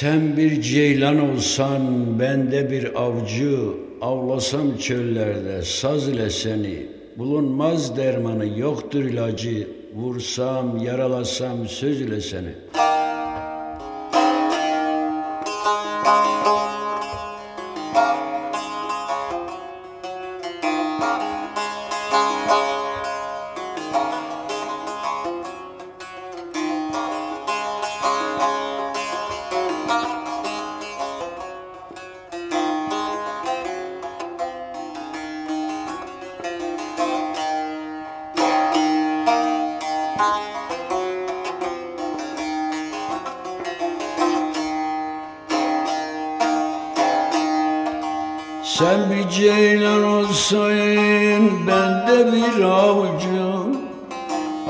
Sen bir ceylan olsan, ben de bir avcı, avlasam çöllerde saz ile seni. Bulunmaz dermanı, yoktur ilacı, vursam, yaralasam söz ile seni. Sen bir ceylan olsaydın ben de bir avcı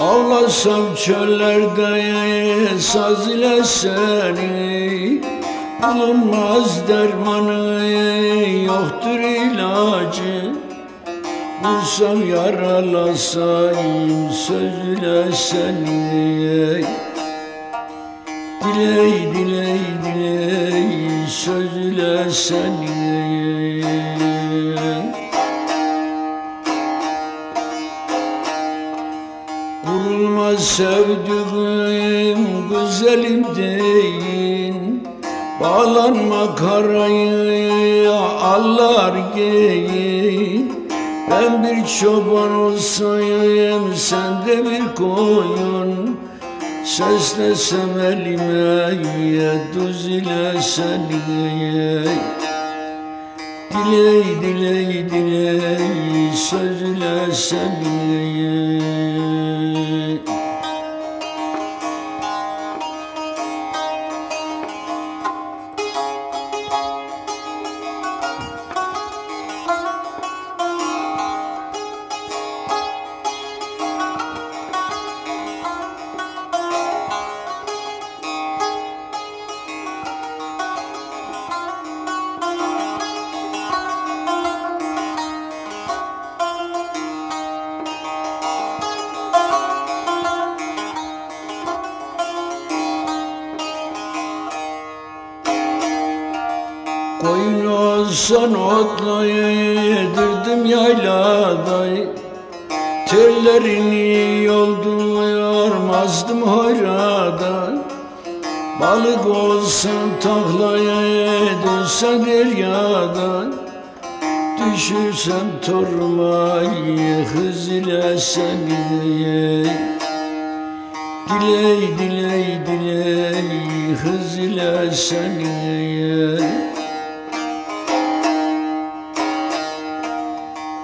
Avlasam çöllerde saz ile seni. Bulunmaz dermanı yoktur ilacı. Vursam yaralasayım sözüyle seni. Diley diley diley sözüyle seni Vurulmaz sevdiğim güzelim deyin Bağlanma karayı allar giyin Ben bir çoban olsayım sen de bir koyun. Seslesem elime düz ile seni Diley diley diley sözle seni Koyun olsan otla yedirdim yaylada Tellerini yoldu yormazdım hayradan Balık olsan taklaya dönsen deryadan Düşürsem tormayı hız ile seni Diley diley diley hız ile seni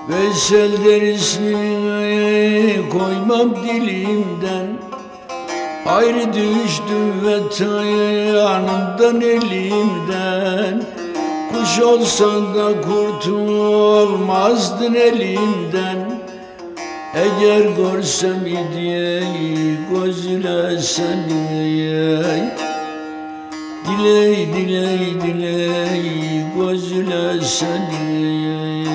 Vesel derisini koymam dilimden. Ayrı düştüm ve yanımdan elimden. Kuş olsan da kurtulmazdın elimden. Eğer görsem idi gözüne seni Diley diley diley gözüle sen diley